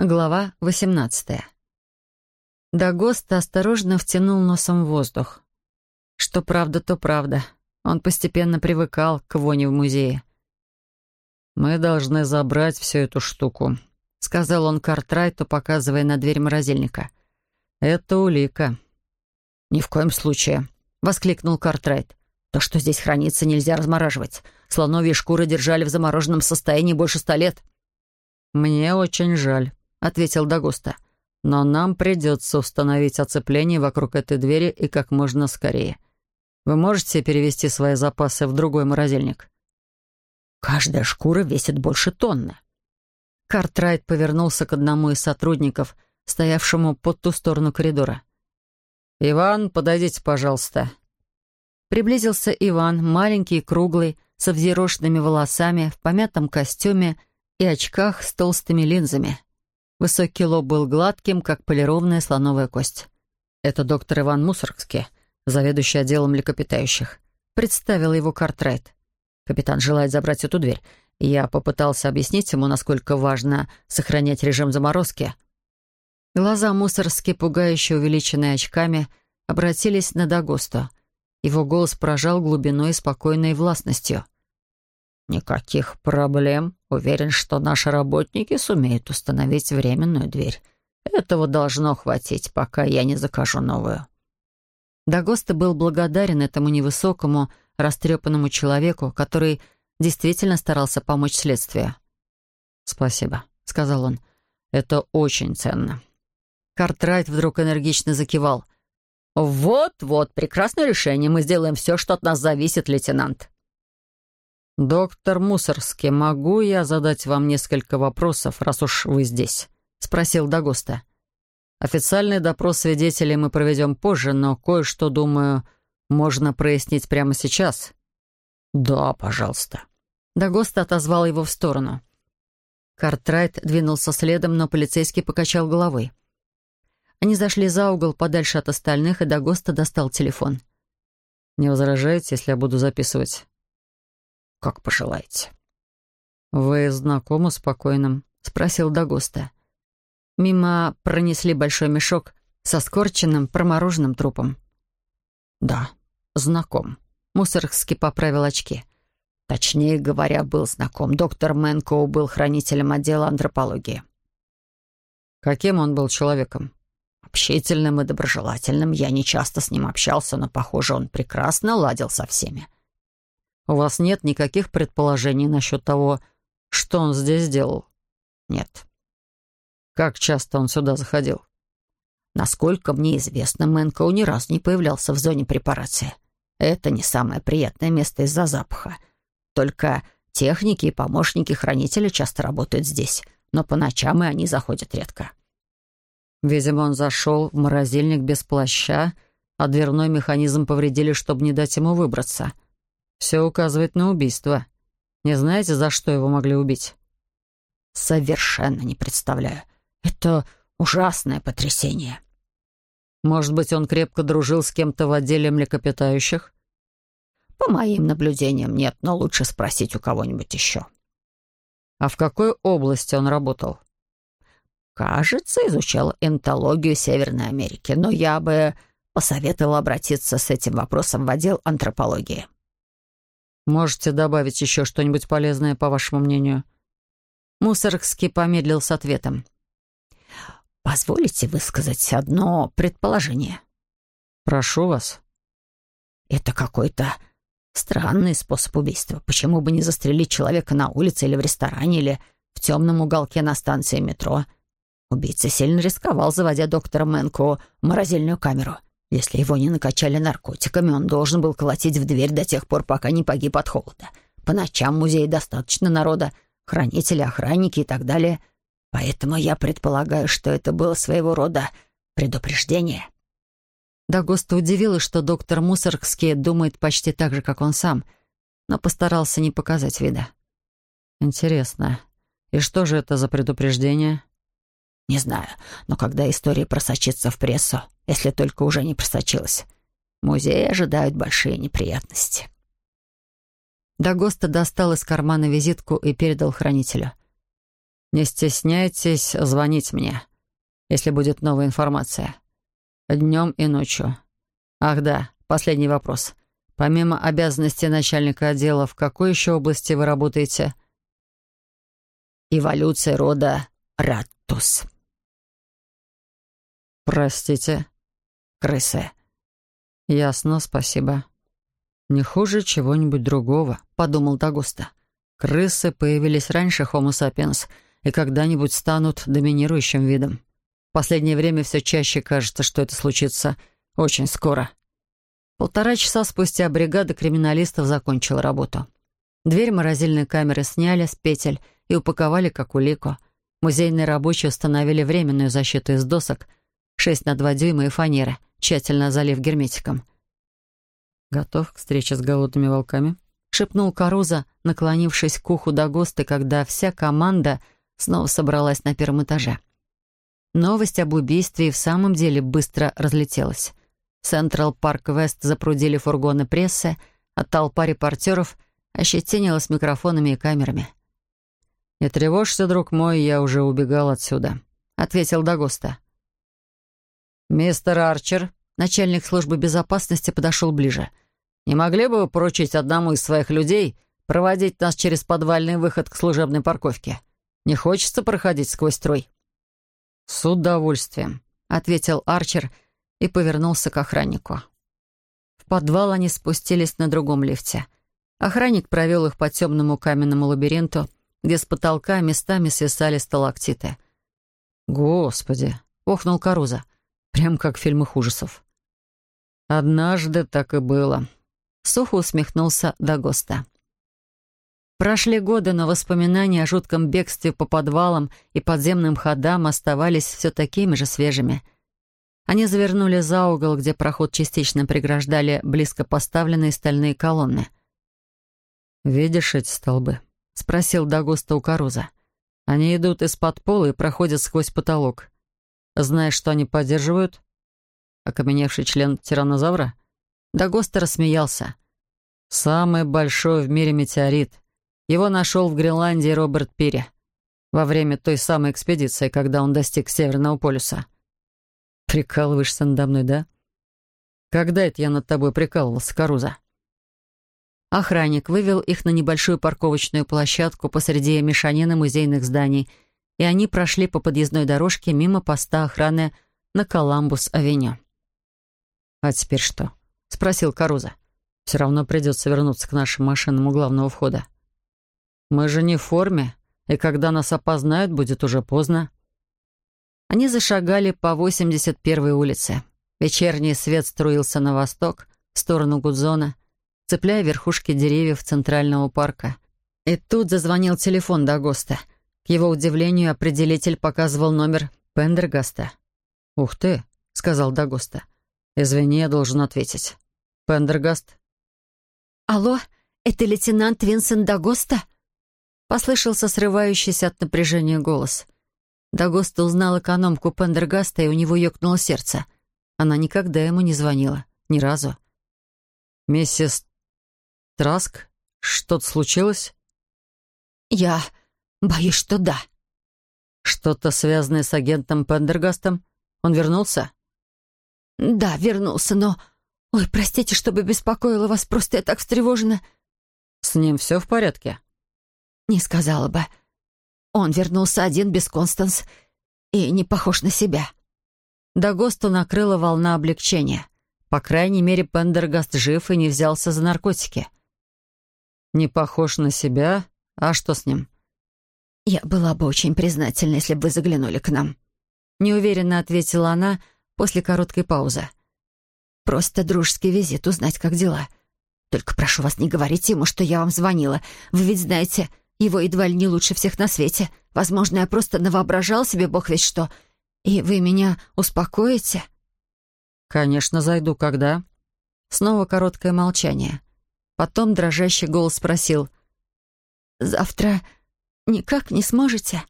Глава 18. Дагоста осторожно втянул носом воздух. Что правда, то правда. Он постепенно привыкал к воне в музее. «Мы должны забрать всю эту штуку», — сказал он Картрайту, показывая на дверь морозильника. «Это улика». «Ни в коем случае», — воскликнул Картрайт. «То, что здесь хранится, нельзя размораживать. Слоновьи шкуры держали в замороженном состоянии больше ста лет». «Мне очень жаль», — ответил Дагуста. «Но нам придется установить оцепление вокруг этой двери и как можно скорее. Вы можете перевести свои запасы в другой морозильник?» «Каждая шкура весит больше тонны». Картрайт повернулся к одному из сотрудников, стоявшему под ту сторону коридора. «Иван, подойдите, пожалуйста». Приблизился Иван, маленький, круглый, со взъерошенными волосами, в помятом костюме и очках с толстыми линзами. Высокий лоб был гладким, как полированная слоновая кость. «Это доктор Иван Мусоргский, заведующий отделом млекопитающих», — представил его Картрайт. «Капитан желает забрать эту дверь. Я попытался объяснить ему, насколько важно сохранять режим заморозки». Глаза Мусоргски, пугающе увеличенные очками, обратились на Дагосту. Его голос поражал глубиной спокойной властностью — «Никаких проблем. Уверен, что наши работники сумеют установить временную дверь. Этого должно хватить, пока я не закажу новую». Дагоста был благодарен этому невысокому, растрепанному человеку, который действительно старался помочь следствию. «Спасибо», — сказал он. «Это очень ценно». Картрайт вдруг энергично закивал. «Вот-вот, прекрасное решение. Мы сделаем все, что от нас зависит, лейтенант». «Доктор Мусорский, могу я задать вам несколько вопросов, раз уж вы здесь?» — спросил Дагоста. «Официальный допрос свидетелей мы проведем позже, но кое-что, думаю, можно прояснить прямо сейчас». «Да, пожалуйста». Дагоста отозвал его в сторону. Картрайт двинулся следом, но полицейский покачал головой. Они зашли за угол подальше от остальных, и Дагоста достал телефон. «Не возражаете, если я буду записывать?» Как пожелаете». «Вы знакомы с покойным?» — спросил Дагоста. Мимо пронесли большой мешок со скорченным промороженным трупом. «Да, знаком». Мусоргский поправил очки. Точнее говоря, был знаком. Доктор Мэнкоу был хранителем отдела антропологии. Каким он был человеком? Общительным и доброжелательным. Я не часто с ним общался, но, похоже, он прекрасно ладил со всеми. У вас нет никаких предположений насчет того, что он здесь делал? Нет. Как часто он сюда заходил? Насколько мне известно, Мэнкоу ни разу не появлялся в зоне препарации. Это не самое приятное место из-за запаха. Только техники и помощники хранителя часто работают здесь, но по ночам и они заходят редко. Видимо, он зашел в морозильник без плаща, а дверной механизм повредили, чтобы не дать ему выбраться — все указывает на убийство. Не знаете, за что его могли убить? Совершенно не представляю. Это ужасное потрясение. Может быть, он крепко дружил с кем-то в отделе млекопитающих? По моим наблюдениям нет, но лучше спросить у кого-нибудь еще. А в какой области он работал? Кажется, изучал энтологию Северной Америки, но я бы посоветовал обратиться с этим вопросом в отдел антропологии. Можете добавить еще что-нибудь полезное, по вашему мнению?» Мусоргский помедлил с ответом. «Позволите высказать одно предположение?» «Прошу вас». «Это какой-то странный способ убийства. Почему бы не застрелить человека на улице или в ресторане, или в темном уголке на станции метро?» Убийца сильно рисковал, заводя доктора Мэнку в морозильную камеру. Если его не накачали наркотиками, он должен был колотить в дверь до тех пор, пока не погиб от холода. По ночам в музее достаточно народа, хранители, охранники и так далее. Поэтому я предполагаю, что это было своего рода предупреждение. Дагоста удивилась, что доктор Мусоргский думает почти так же, как он сам, но постарался не показать вида. «Интересно. И что же это за предупреждение?» Не знаю, но когда история просочится в прессу, если только уже не просочилась, музеи ожидают большие неприятности. Дагоста достал из кармана визитку и передал хранителю. Не стесняйтесь звонить мне, если будет новая информация. Днем и ночью. Ах да, последний вопрос. Помимо обязанностей начальника отдела, в какой еще области вы работаете? Эволюция рода Раттус. Простите. Крысы. Ясно, спасибо. Не хуже чего-нибудь другого, подумал Дагуста. Крысы появились раньше Homo sapiens и когда-нибудь станут доминирующим видом. В последнее время все чаще кажется, что это случится очень скоро. Полтора часа спустя бригада криминалистов закончила работу. Дверь морозильной камеры сняли с петель и упаковали как улику. Музейные рабочие установили временную защиту из досок, 6 на 2 дюйма и фанеры, тщательно залив герметиком. «Готов к встрече с голодными волками?» — шепнул Каруза, наклонившись к уху до госты, когда вся команда снова собралась на первом этаже. Новость об убийстве и в самом деле быстро разлетелась. Централ Парк Вест запрудили фургоны прессы, а толпа репортеров ощетинилась микрофонами и камерами. «Не тревожься, друг мой, я уже убегал отсюда», — ответил Дагоста. «Мистер Арчер», начальник службы безопасности, подошел ближе — не могли бы вы поручить одному из своих людей проводить нас через подвальный выход к служебной парковке? Не хочется проходить сквозь строй». «С удовольствием», — ответил Арчер и повернулся к охраннику. В подвал они спустились на другом лифте. Охранник провел их по темному каменному лабиринту, где с потолка местами свисали сталактиты. «Господи!» — охнул Каруза. «Прям как в фильмах ужасов». «Однажды так и было», Сухо усмехнулся Дагоста. Прошли годы, но воспоминания о жутком бегстве по подвалам и подземным ходам оставались все такими же свежими. Они завернули за угол, где проход частично преграждали близко поставленные стальные колонны. «Видишь эти столбы?» — спросил Дагоста у Каруза. «Они идут из-под пола и проходят сквозь потолок. Знаешь, что они поддерживают?» Окаменевший член тираннозавра — Дагоста рассмеялся. «Самый большой в мире метеорит. Его нашел в Гренландии Роберт Пири во время той самой экспедиции, когда он достиг Северного полюса». «Прикалываешься надо мной, да?» «Когда это я над тобой прикалывался, Каруза?» Охранник вывел их на небольшую парковочную площадку посреди мешанины музейных зданий, и они прошли по подъездной дорожке мимо поста охраны на Коламбус-авеню. «А теперь что?» — спросил Каруза. «Все равно придется вернуться к нашим машинам у главного входа». «Мы же не в форме, и когда нас опознают, будет уже поздно». Они зашагали по 81-й улице. Вечерний свет струился на восток, в сторону Гудзона, цепляя верхушки деревьев Центрального парка. И тут зазвонил телефон Дагоста. К его удивлению, определитель показывал номер Пендергаста. «Ух ты», — сказал Дагоста. «Извини, я должен ответить. Пендергаст?» «Алло, это лейтенант Винсент Дагоста?» Послышался срывающийся от напряжения голос. Дагоста узнал экономку Пендергаста, и у него ёкнуло сердце. Она никогда ему не звонила. Ни разу. «Миссис Траск, что-то случилось?» «Я боюсь, что да». «Что-то связанное с агентом Пендергастом? Он вернулся?» «Да, вернулся, но... Ой, простите, чтобы беспокоила вас, просто я так встревожена». «С ним все в порядке?» «Не сказала бы. Он вернулся один без Констанс и не похож на себя». До Госта накрыла волна облегчения. По крайней мере, Пендергаст жив и не взялся за наркотики. «Не похож на себя? А что с ним?» «Я была бы очень признательна, если бы вы заглянули к нам», — неуверенно ответила она, — после короткой паузы. «Просто дружеский визит, узнать, как дела. Только прошу вас, не говорите ему, что я вам звонила. Вы ведь знаете, его едва ли не лучше всех на свете. Возможно, я просто навоображал себе бог весь что. И вы меня успокоите?» «Конечно, зайду. Когда?» Снова короткое молчание. Потом дрожащий голос спросил. «Завтра никак не сможете?»